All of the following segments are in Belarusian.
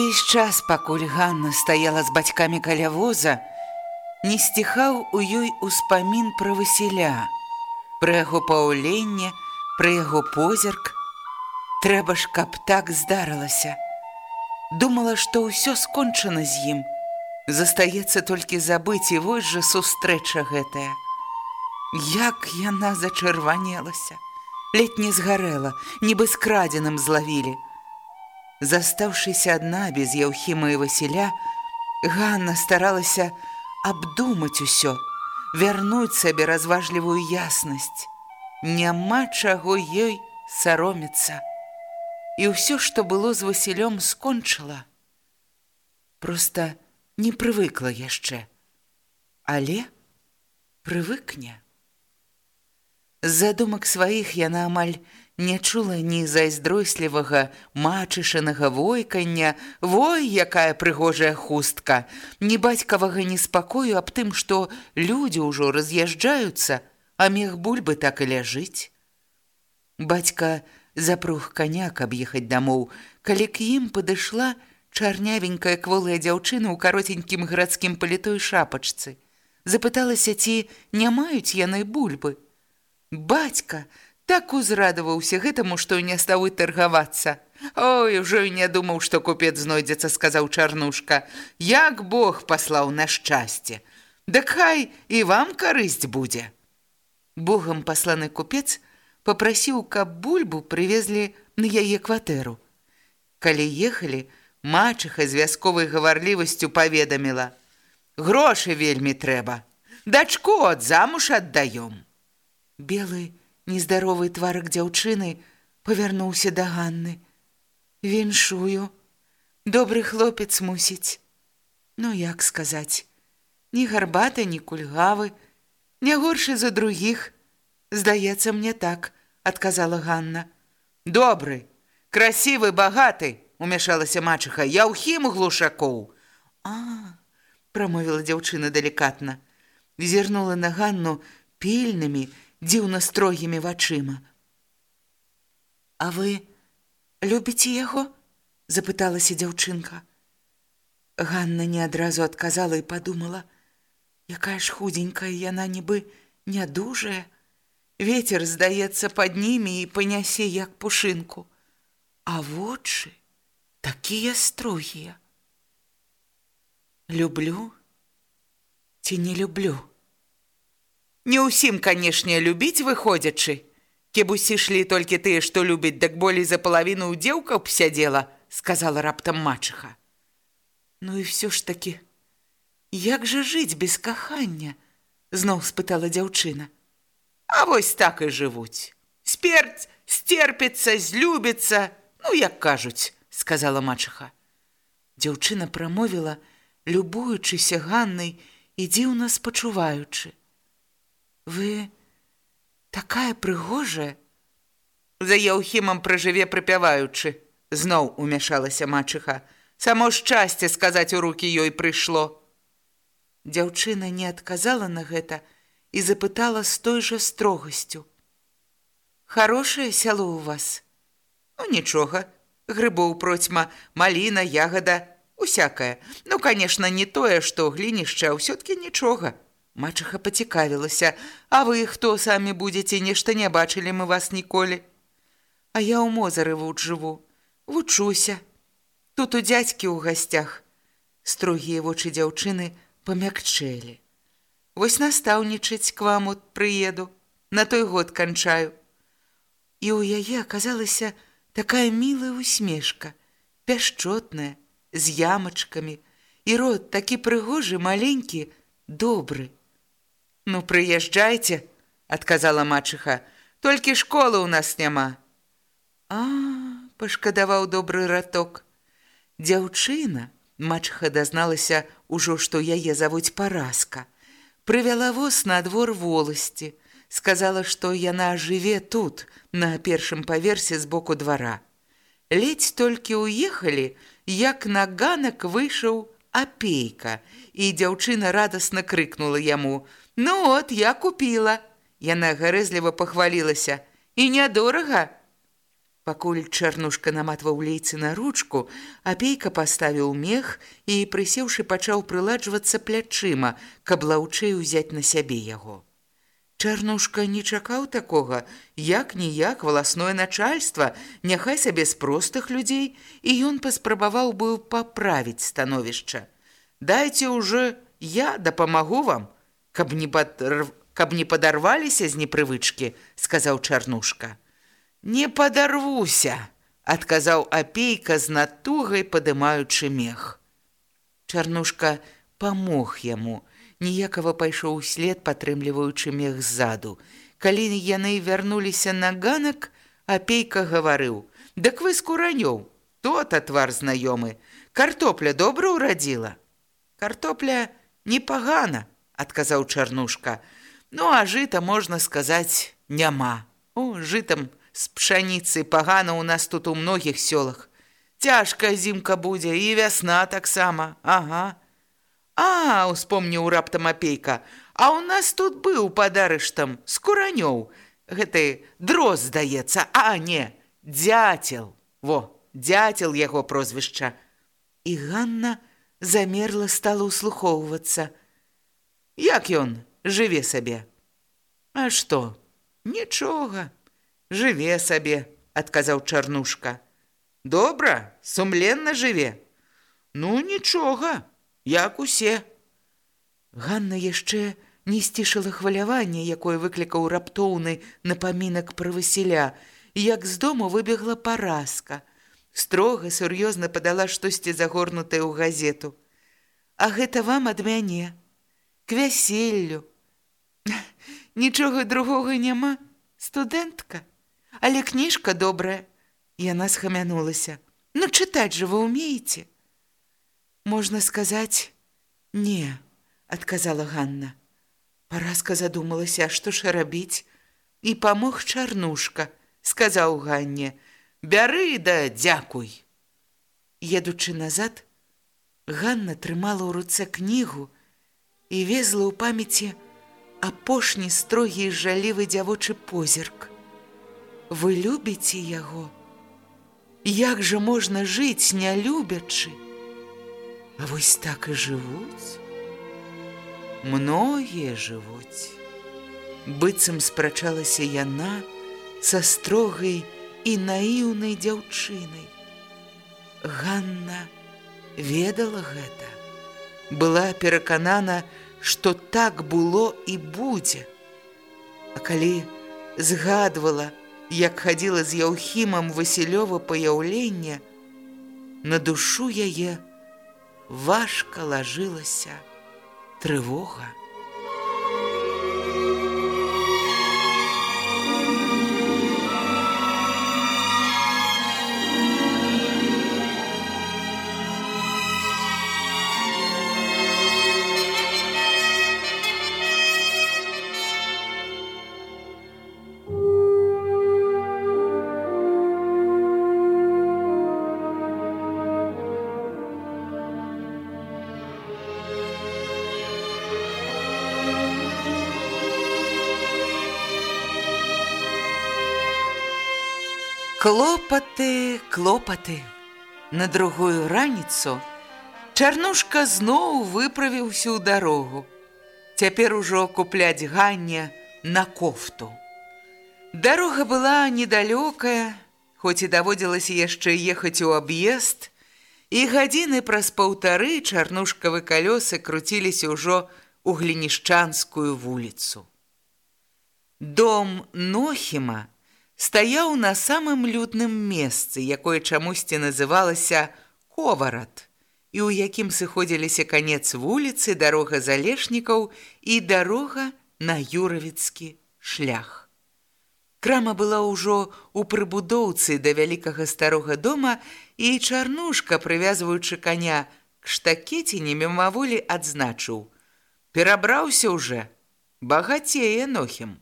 Увесь час, пакуль Ганна стаяла з бацькамі каля воза, не сціхаў у ёй успамін пра Васіля, пра яго паўленне, пра яго позірк. Трэба ж, каб так здарылася. Думала, што ўсё скончана з ім. Застаецца толькі забыць і вось жа сустрэча гэтая. Як яна зачырванелася, ледь не згарэла, нібы скрадзеным злавілі. Застаўшыся адна без Яўхіма і Васіля, Ганна старалася абдумаць усё, вярнуць сабе разважлівую яснасць. Няма чаго ёй саромецца. І ўсё, што было з Васілём, скончыла. Проста не прывыкла яшчэ, але прывыкне. З задумак сваіх яна амаль не чула ні зайздройслівага мачышанага войкання, вой, якая прыгожая хустка, ні бацькавага неспакою аб тым, што людзі ўжо раз'язджаюцца, а мех бульбы так і ляжыць. Бацька запруг каня, каб ехаць дамоў, калі к ім падышла чарнявенькая кволая дзяўчына ў каротенькім гарадскім палітой шапачцы. Запыталася, ці не маюць яны бульбы. Бацька, так узрадаваўся гэтаму, што не стаў і таргавацца. Ой, ужо і не думаў, што купец знойдзецца, сказаў чарнушка. Як Бог паслаў на шчасце. Дык хай і вам карысць будзе. Богам пасланы купец попрасіў, каб бульбу прывезлі на яе кватэру. Калі ехалі, мачыха з вясковай гаварлівасцю паведаміла: « Грошы вельмі трэба. Дачку ад замуж аддаём. Белы, Нездаровы тварак дзяўчыны павярнуўся да Ганны. Віншую. Добры хлопец мусіць. Ну як сказаць, ні гарбаты, ні кульгавы, не горшы за другіх. Здаецца мне так, адказала Ганна. Добры, красівы, багаты, умяшалася мачыха, я ў хім глушакоў. А, прамовіла дзяўчына далікатна, зірнула на Ганну пільнымі, дзіўна строгімі вачыма. А вы любіце яго? запыталася дзяўчынка. Ганна не адразу адказала і падумала: якая ж худенькая яна нібы нядужая. Вецер здаецца пад німі і панясе як пушынку, А вочы такія строгія. Люблю ці не люблю. Не ўсім, канешне, любіць выходзячы. Кебусі шлі толькі тыя, што любяць, дак болей за палавіну ў дзеўкаў сядзела, сказала раптам мачыха. Ну і ўсё ж такі, як жа жыць без кахання? зноў спытала дзяўчына. А вось так і жывуць. Сперць, стерпіцца, злюбіцца, ну як кажуць, сказала мачыха. Дзяўчына прамовіла, любуючыся ганнай і дзіўна спачуваючы. Вы такая прыгожая. За Яўхімам пражыве прыпяваючы, зноў умяшалася мачыха. Само шчасце сказаць у рукі ёй прыйшло. Дзяўчына не адказала на гэта і запытала з той жа строгасцю: Харошае сяло ў вас. Ну нічога, грыбоў процьма, маліна, ягада, Усякае. Ну, конечно, не тое, што глінішча, ўсё-ткі нічога. Мачаха пацікавілася, а вы хто самі будзеце, нешта не бачылі мы вас ніколі. А я ў мозары вуд жыву. Вучуся. Тут у дзядзькі ў гасцях. Строгія вочы дзяўчыны памякчэлі. Вось настаўнічаць к вам от прыеду. На той год канчаю. І ў яе аказалася такая мілая усмешка, пяшчотная, з ямачкамі, і рот такі прыгожы, маленькі, добры. Ну, прыязджайце, адказала мачыха, толькі школы ў нас няма. А, пашкадаваў добры раток. Дзяўчына, мачыха дазналася ўжо, што яе завуць паразка. Прывяла воз на двор воласці, сказала, што яна жыве тут, на першым паверсе з боку двара. Ледзь толькі ўехалі, як на ганак выйшаў апейка, і дзяўчына радасна крыкнула яму: « Ну от я купіла. Яна гарэзліва пахвалілася: і нядорага. Пакуль чарнушка наматваў лейцы на ручку, апейка паставіў мех і, прысеўшы, пачаў прыладжвацца плячыма, каб лаўчэй узяць на сябе яго. Чарнушка не чакаў такога, як ніяк валасное начальства, няхай сабе з простых людзей, і ён паспрабаваў быў паправіць становішча. Дайце ўжо я дапамагу вам, каб не, падр... каб не падарваліся з непрывычкі, сказаў чарнушка. Не падарвуся, адказаў апейка з натугай падымаючы мех. Чарнушка памог яму, ніякава пайшоў услед, падтрымліваючы мех ззаду. Калі яны вярнуліся на ганак, апейка гаварыў: « Дык вы з куранёў, то-то твар знаёмы. Картопля добра ўрадзіла. Картопля непагана, адказаў чарнушка. Ну, а жыта, можна сказаць, няма. О, жытам з пшаніцай пагана ў нас тут у многіх сёлах. Цяжкая зімка будзе і вясна таксама. Ага. А, успомніў раптам апейка, А ў нас тут быў падарыштам з куранёў. Гэты дроз здаецца, а не, дзяцел. Во, дзяцел яго прозвішча. І Ганна замерла стала ўслухоўвацца. Як ён жыве сабе? А што? Нічога. Жыве сабе, адказаў чарнушка. Добра, сумленна жыве. Ну, нічога як усе. Ганна яшчэ не сцішыла хваляванне, якое выклікаў раптоўны напамінак пра Васіля, як з дому выбегла паразка. Строга сур'ёзна падала штосьці загорнутае ў газету. А гэта вам ад мяне, к вяселлю. Нічога другога няма, студэнтка, але кніжка добрая. Яна схамянулася. Ну чытаць жа вы ўмееце. Можна сказаць, не, адказала Ганна. Паразка задумалася, што ж рабіць, і памог чарнушка, сказаў Ганне: « Бяры да дзякуй. Едучы назад, Ганна трымала ў руцэ кнігу і везла ў памяці апошні строгі жалівы дзявочы позірк. Вы любіце яго? Як жа можна жыць, не любячы? А вось так і жывуць. Многія жывуць. Быццам спрачалася яна са строгай і наіўнай дзяўчынай. Ганна ведала гэта. Была пераканана, што так было і будзе. А калі згадвала, як хадзіла з яўхімам Васілёва паяўлення, на душу яе, важка лажылася трывога. Клопаты, клопаты. На другую раніцу Чарнушка зноў выправіўся ў дарогу. Цяпер ужо купляць ганне на кофту. Дарога была недалёкая, хоць і даводзілася яшчэ ехаць у аб'езд, і гадзіны праз паўтары чарнушкавы калёсы круціліся ўжо у глінішчанскую вуліцу. Дом Нохіма стаяў на самым людным месцы, якое чамусьці называлася Коварат, і ў якім сыходзіліся канец вуліцы, дарога залешнікаў і дарога на юравіцкі шлях. Крама была ўжо ў прыбудоўцы да вялікага старога дома, і чарнушка, прывязваючы каня к штакеце мімаволі адзначыў: « Перабраўся ўжо, багацее нохім.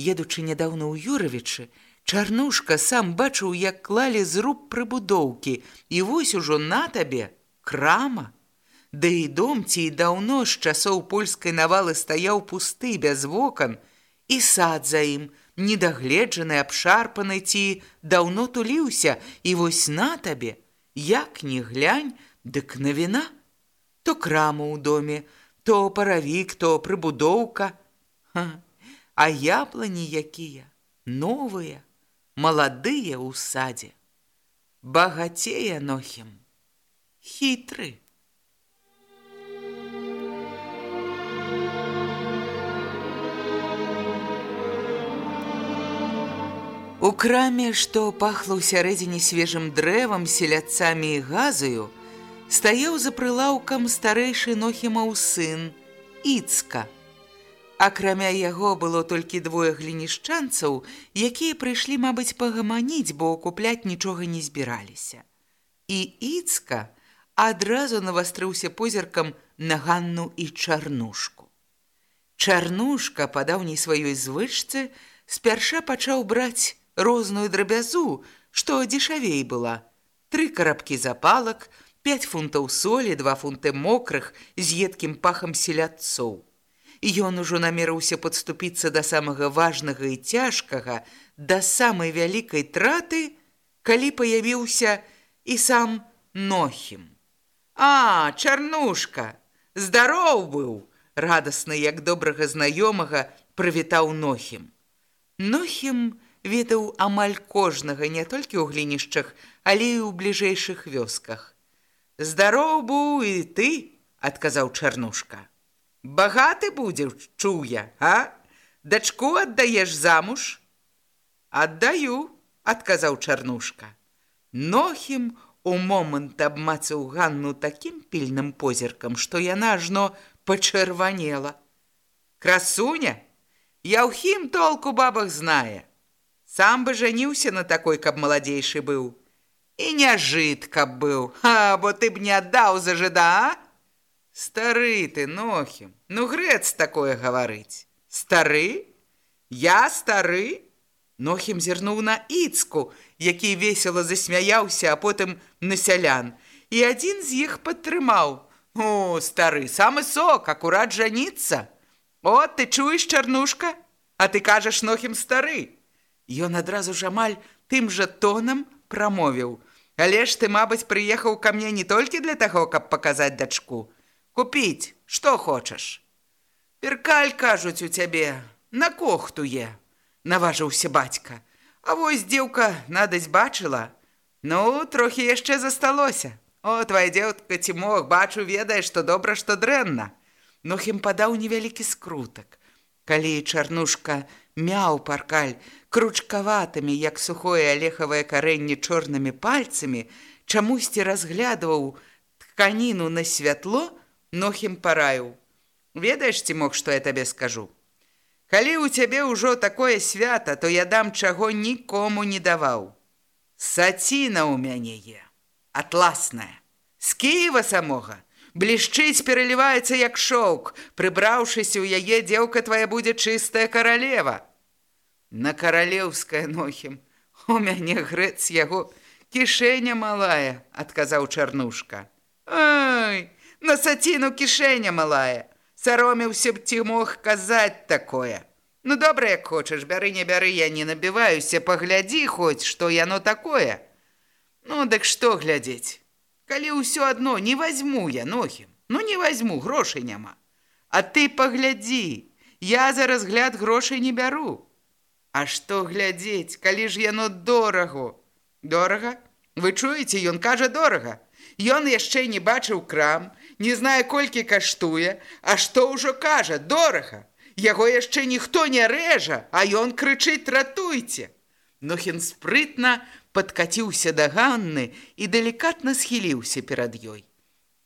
Едучы нядаўна ў Юравічы, Чарнушка сам бачыў, як клалі зруб прыбудоўкі, і вось ужо на табе крама. Да і дом ці і даўно з часоў польскай навалы стаяў пусты без вокон, і сад за ім, недагледжаны, абшарпаны ці даўно туліўся, і вось на табе, як не глянь, дык навіна. То краму ў доме, то паравік, то прыбудоўка. Ха а яблані якія новыя, маладыя ў садзе. Багацее нохім, хітры. У краме, што пахла ў сярэдзіне свежым дрэвам, селяцамі і газаю, стаяў за прылаўкам старэйшы нохімаў сын, Іцка – Акрамя яго было толькі двое глінішчанцаў, якія прыйшлі, мабыць, пагаманіць, бо купляць нічога не збіраліся. І Іцка адразу навастрыўся позіркам на Ганну і чарнушку. Чарнушка, па даўняй сваёй звычцы, спярша пачаў браць розную драбязу, што дзешавей была. Тры карабкі запалак, пяць фунтаў солі, два фунты мокрых з едкім пахам селядцоў. Ён ужо намерыўся падступіцца да самага важнага і цяжкага, да самай вялікай траты, калі паявіўся і сам Нохім. А, чарнушка, здароў быў, радасны, як добрага знаёмага, прывітаў Нохім. Нохім ведаў амаль кожнага не толькі ў глінішчах, але і ў бліжэйшых вёсках. Здароў быў і ты, адказаў чарнушка. Багаты будзеш, чуў я, а? Дачку аддаеш замуж? Аддаю, адказаў чарнушка. Нохім у момант абмацаў Ганну такім пільным позіркам, што яна ажно пачырванела. Красуня, Яўхім толку бабах знае. Сам бы жаніўся на такой, каб маладзейшы быў. І не жыт, каб быў, А бо ты б не аддаў зажыда, а? Стары ты, Нохім, ну грэц такое гаварыць. Стары? Я стары? Нохім зірнуў на Іцку, які весела засмяяўся, а потым на сялян. І адзін з іх падтрымаў. О, стары, самы сок, акурат жаніцца. О, ты чуеш, чарнушка? А ты кажаш Нохім стары. Ён адразу ж амаль тым жа тонам прамовіў. Але ж ты, мабыць, прыехаў ка мне не толькі для таго, каб паказаць дачку, купіць, што хочаш. Перкаль, кажуць у цябе, на кохтуе, наважыўся бацька. А вось дзеўка надаць бачыла. Ну, трохі яшчэ засталося. О, твоя дзеўка ці мог, бачу, ведае, што добра, што дрэнна. Нохім падаў невялікі скрутак. Калі чарнушка мяў паркаль кручкаватымі, як сухое алехавае карэнне чорнымі пальцамі, чамусьці разглядваў тканіну на святло, Нохім параіў. Ведаеш, ці мог, што я табе скажу. Калі ў цябе ўжо такое свята, то я дам чаго нікому не даваў. Саціна ў мяне е, атласная. З Кіева самога. Блішчыць пераліваецца як шоўк. Прыбраўшыся ў яе дзеўка твая будзе чыстая каралева. На каралеўская нохім. У мяне грэц яго кішэня малая, адказаў чарнушка. Ай! На саціну кішэня малая. Саромеўся б ці мог казаць такое. Ну добра, як хочаш, бяры не бяры, я не набіваюся, паглядзі хоць, што яно такое. Ну, дык што глядзець? калі ўсё адно не возьму я нохім ну не возьму грошай няма а ты паглядзі я за разгляд грошай не бяру А што глядзець калі ж яно дорагу дорага вы чуеце ён кажа дорага Ён яшчэ не бачыў крам не знае колькі каштуе а што ўжо кажа дорага яго яшчэ ніхто не рэжа а ён крычыць ратуйце Нохін спрытна падкаціўся да Ганны і далікатна схіліўся перад ёй.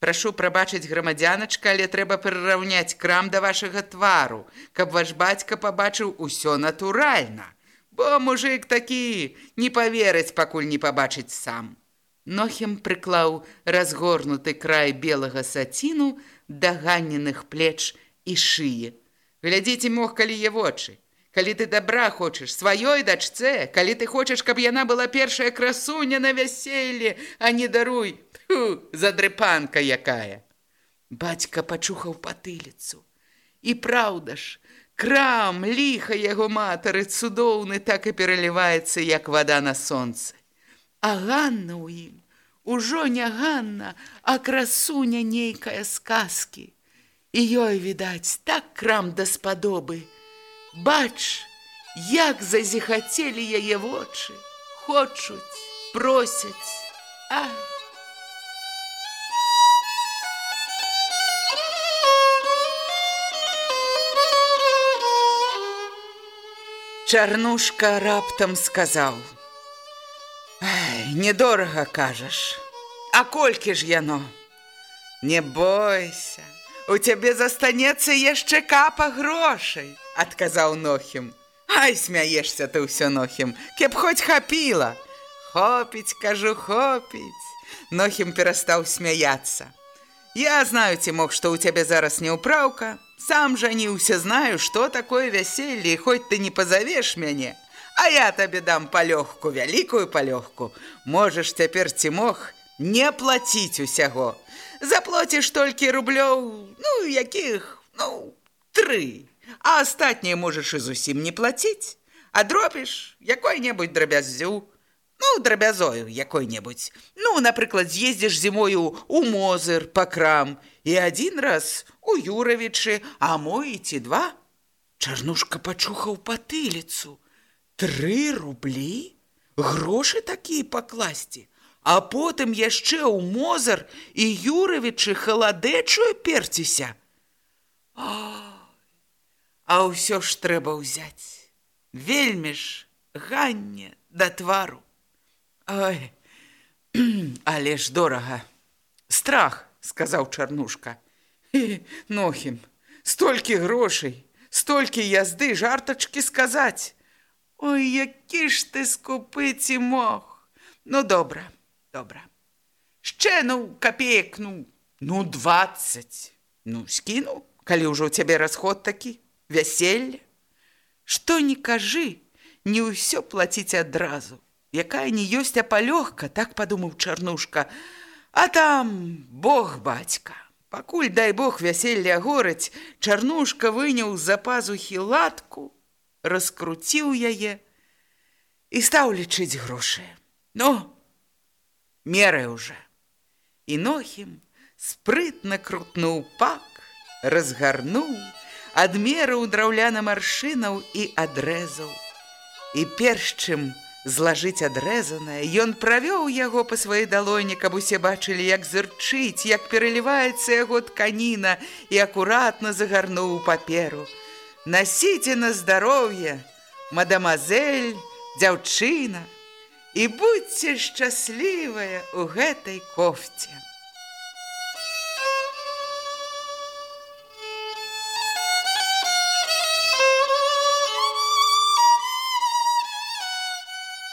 Прашу прабачыць грамадзяначка, але трэба прыраўняць крам да вашага твару, каб ваш бацька пабачыў усё натуральна. Бо мужик такі не паверыць, пакуль не пабачыць сам. Нохем прыклаў разгорнуты край белага саціну да ганеных плеч і шые. Глядзіце мог, калі е вочы. Калі ты добра хочаш сваёй дачцэ калі ты хочаш каб яна была першая красуня на вяселле а не даруй. Фу, задрыпанка якая. Бацька пачухаў патыліцу. І праўда ж крам ліха яго матары цудоўны так і пераліваецца як вода на сонцы а ганна ў ім. Ужо не ганна а красуня нейкая сказкі. І ёй відаць так крам даспадобы Бач, як зазіхацелі яе вочы, хочуць, просяць. А. Чарнушка раптам сказаў: « Недорага кажаш, А колькі ж яно? Не бойся, У цябе застанецца яшчэ капа грошай адказаў нохім. Ай смяешся ты ўсё нохім кеп хоць хапіла. Хопіць кажу хопіць. Нохім перастаў смяяться я знаю ці мог што ў цябе зараз неўпраўка сам жаніўся знаю што такое вяселле хоць ты не пазавеш мяне а я табе дам палёгку вялікую палёгку можаш цяпер ці мог не плаціць усяго заплоціш толькі рублёў ну якіх ну тры а астатняе можаш і зусім не плаціць, а дробіш якой-небудзь драбязю, ну драбязою якой-небудзь. Ну, напрыклад, з'ездзіш зімою у мозыр па крам і адзін раз у Юравічы, а мой ці два. Чарнушка пачухаў патыліцу. Тры рублі, грошы такія пакласці, а потым яшчэ ў мозар і Юравічы халадэчую перціся. А А ўсё ж трэба ўзяць. Вельмі ж ганне да твару. Ой, але ж дорага. Страх, сказаў чарнушка. Нохім, столькі грошай, столькі язды жартачкі сказаць. Ой, які ж ты скупыці мог. Ну добра, добра. Шчэ ну капеек, ну, ну 20. Ну скіну, калі ўжо ў цябе расход такі вяселле что не кажы не ўсё плаціць адразу якая не ёсць а палёгка так падумаў чарнушка а там бог бацька пакуль дай бог вяселле гораць чарнушка выняў з-за пазухі латку раскруціў яе і стаў лічыць грошы но меры уже і нохім спрытна крутнуў пак разгарнуў адмерыў драўляна маршынаў і адрэзаў. І перш чым злажыць адрэзанае, ён правёў яго па сваёй далоні, каб усе бачылі, як зырчыць, як пераліваецца яго тканіна і акуратна загарнуў паперу. Насіце на здароўе, мадамазель, дзяўчына, і будьце шчаслівая ў гэтай кофце.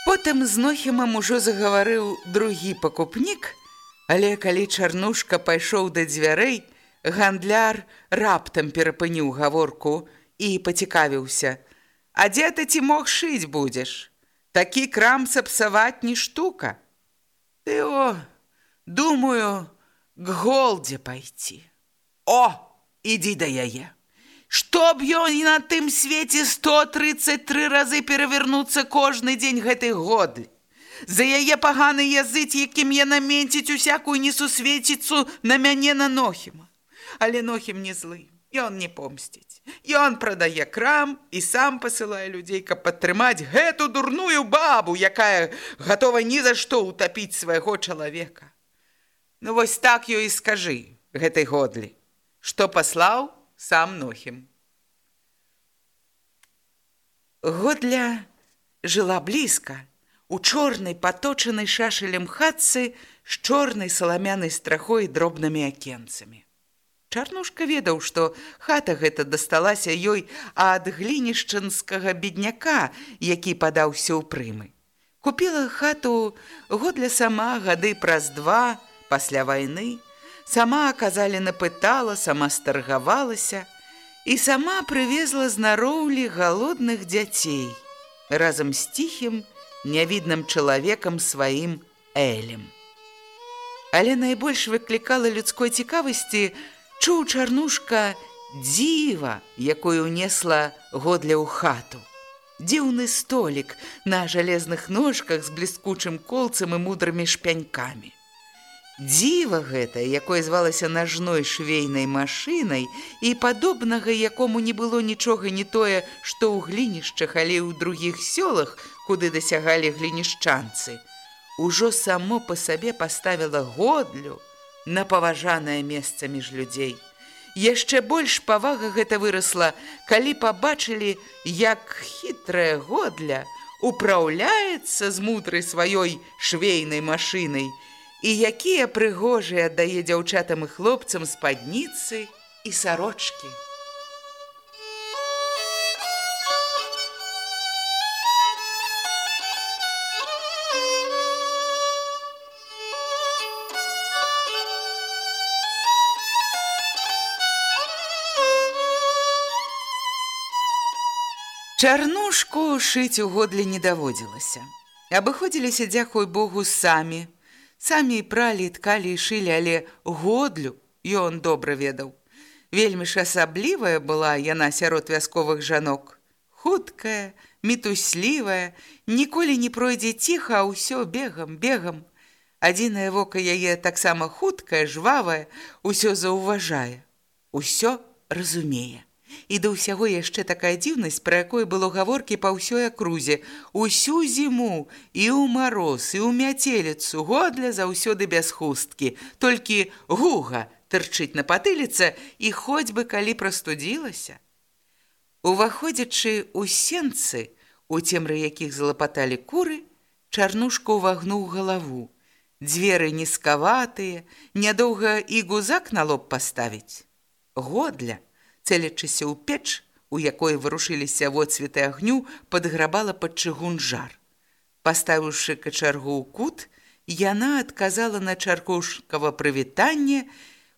Потым з нохімам ужо загаварыў другі пакупнік, але калі чарнушка пайшоў да дзвярэй, гандляр раптам перапыніў гаворку і пацікавіўся: « А дзе ты ці мог шыць будзеш? Такі крам сапсаваць не штука. Ты о, думаю, к голдзе пайці. О, ідзі да яе. Што б ён і на тым свеце 133 разы перавернуцца кожны дзень гэтай годы. за яе паганы языць, якім яна менціць усякую несусвеціцу на мяне на Нохіма. Але Нохім не злы, ён не помсціць. Ён прадае крам і сам пасылае людзей, каб падтрымаць гэту дурную бабу, якая гатова ні за што ўтапіць свайго чалавека. Ну вось так ёй і скажы гэтай годлі, што паслаў сам Нохім. Годля жыла блізка, у чорнай паточанай шашалем хатцы з чорнай саламянай страхой і дробнымі акенцамі. Чарнушка ведаў, што хата гэта дасталася ёй ад глінішчынскага бедняка, які падаўся ў прымы. Купіла хату годля сама гады праз два пасля вайны, сама аказалі напытала, сама старгавалася і сама прывезла з нароўлі галодных дзяцей разам з ціхім, нявідным чалавекам сваім элем. Але найбольш выклікала людской цікавасці, чуў чарнушка дзіва, якое ўнесла годля ў хату. Дзіўны столік на жалезных ножках з бліскучым колцам і мудрымі шпянькамі. Дзіва гэта, якое звалася нажной швейнай машынай і падобнага якому не было нічога не тое, што ў глінішчах, але ў другіх сёлах, куды дасягалі глінішчанцы, ужо само па сабе паставіла годлю на паважанае месца між людзей. Яшчэ больш павага гэта вырасла, калі пабачылі, як хітрая годля упраўляецца з мудрай сваёй швейнай машынай, і якія прыгожыя аддае дзяўчатам і хлопцам спадніцы і сарочкі. Чарнушку шыць у годлі не даводзілася. Абыходзіліся, дзякуй Богу, самі, Самі пралі, ткалі і шылі, але годлю ён добра ведаў. Вельмі ж асаблівая была яна сярод вясковых жанок. Хуткая, мітуслівая, ніколі не пройдзе ціха, а ўсё бегам, бегам. Адзінае вока яе таксама хуткае, жвавае, усё заўважае. Усё разумее. І да ўсяго яшчэ такая дзіўнасць, пра якой было гаворкі па ўсёй акрузе. Усю зіму і ў мароз, і ў мяцеліцу годля заўсёды без хусткі. Толькі гуга тырчыць на патыліца і хоць бы калі прастудзілася. Уваходзячы ў сенцы, у цемры якіх залапаталі куры, чарнушка ўвагнуў галаву. Дзверы нізкаватыя, нядоўга і гузак на лоб паставіць. Годля – цэлячыся ў печ, у якой варушыліся водцветы агню, падграбала пад чыгун жар. Паставіўшы качаргу ў кут, яна адказала на чаркушкава прывітанне,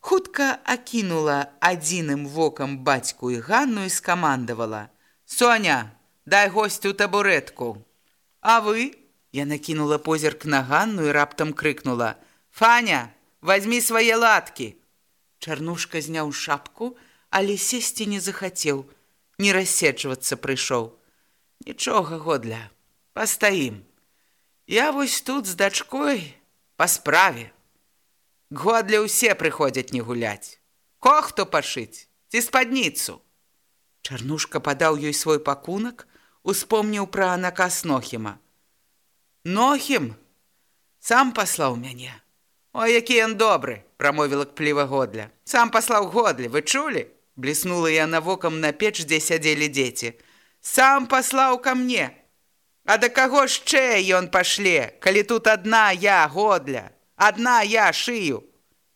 хутка акінула адзіным вокам бацьку і Ганну і скамандавала: « Соня, дай госцю табурэтку. А вы? Я накінула позірк на Ганну і раптам крыкнула: « Фаня, возьми свае латкі. Чарнушка зняў шапку, але сесці не захацеў, не рассечвацца прыйшоў. Нічога годля, пастаім. Я вось тут з дачкой па справе. Годля ўсе прыходзяць не гуляць. Кохто пашыць ці спадніцу. Чарнушка падаў ёй свой пакунак, успомніў пра наказ Нохіма. Нохім сам паслаў мяне. О, які ён добры, прамовіла кпліва годля. Сам паслаў годлі, вы чулі? Бліснула яна вокам на печ, дзе сядзелі дзеці. Сам паслаў ка мне. А да каго шчэ ён пашле, калі тут адна я годля, адна я шыю.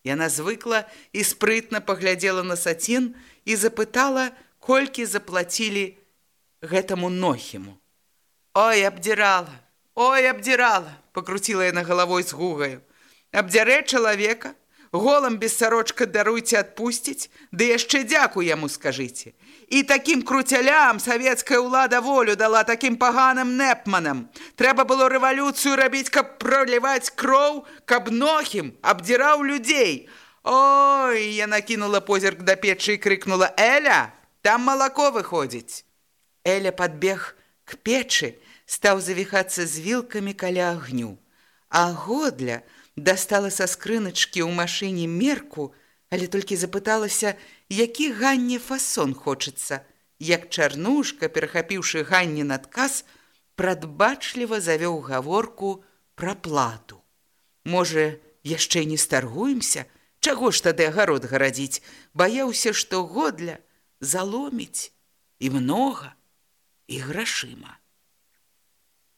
Яна звыкла і спрытна паглядзела на сацін і запытала, колькі заплацілі гэтаму нохіму. Ой, абдзірала, ой, абдзірала, пакруціла яна галавой з гугаю. Абдзярэ чалавека, голам без сарочка даруйце адпусціць, ды яшчэ дзяку яму скажыце. І такім круцялям савецкая ўлада волю дала такім паганым нэпманам. Трэба было рэвалюцыю рабіць, каб проліваць кроў, каб нохім абдзіраў людзей. Ой, я накінула позірк да печы і крыкнула: « Эля, там малако выходзіць. Эля падбег к печы, стаў завіхацца з вілкамі каля агню, а годля дастала са скрыначкі ў машыне мерку, але толькі запыталася, які ганне фасон хочацца, як чарнушка, перахапіўшы ганне надказ, прадбачліва завёў гаворку пра плату. Можа, яшчэ не старгуемся, Чаго ж тады агарод гарадзіць, баяўся, што годля заломіць і многа і грашыма.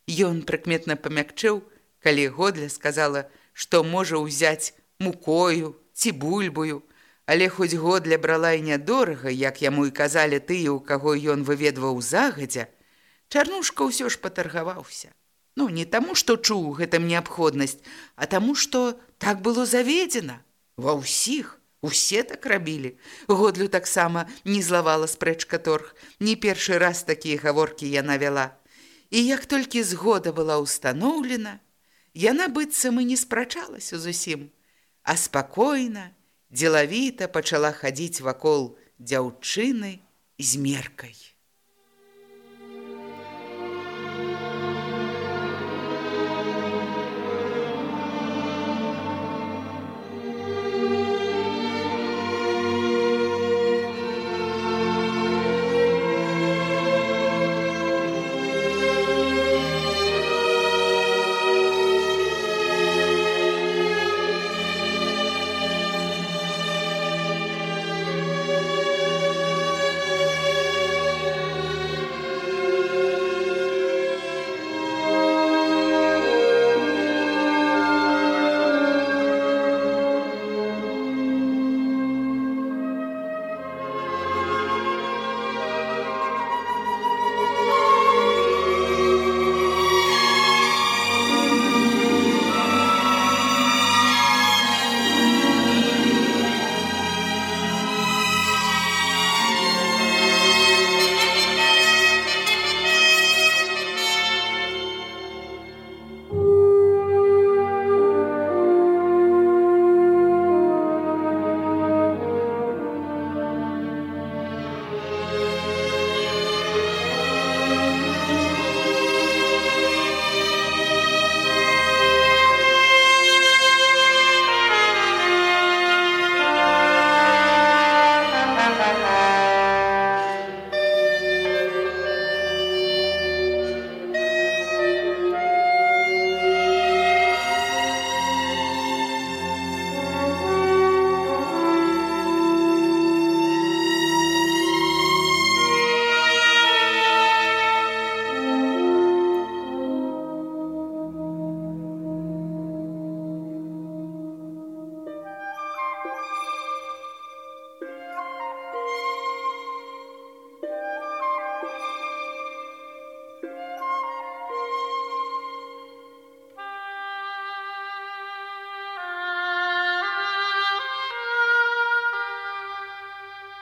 Ён прыкметна памякчыў, калі годля сказала, што можа ўзяць мукою ці бульбую, але хоць годля брала і нядорага, як яму і казалі тыя, у каго ён выведваў загадзя, чарнушка ўсё ж патаргаваўся. Ну, не таму, што чуў гэтым неабходнасць, а таму, што так было заведзена. Ва ўсіх усе так рабілі. Годлю таксама не злавала спрэчка торг. Не першы раз такія гаворкі яна вяла. І як толькі згода была ўстаноўлена, яна быццам і не спрачалася зусім, а спакойна, дзелавіта пачала хадзіць вакол дзяўчыны з меркай.